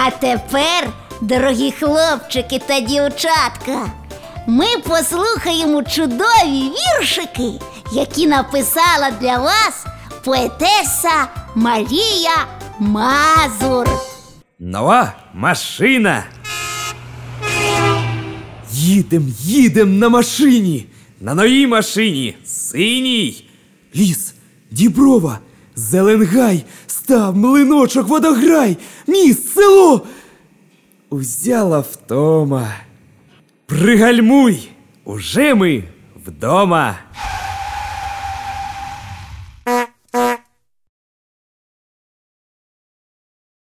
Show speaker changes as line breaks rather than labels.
А тепер, дорогі хлопчики та дівчатка, ми послухаємо чудові віршики, які написала для вас поетеса Марія Мазур.
Нова машина. Їдем, їдем на машині. На новій машині. Синій. Ліс, діброва, зеленгай, став, млиночок, водограй, міст, село. Узяла втома. Пригальмуй, уже ми вдома.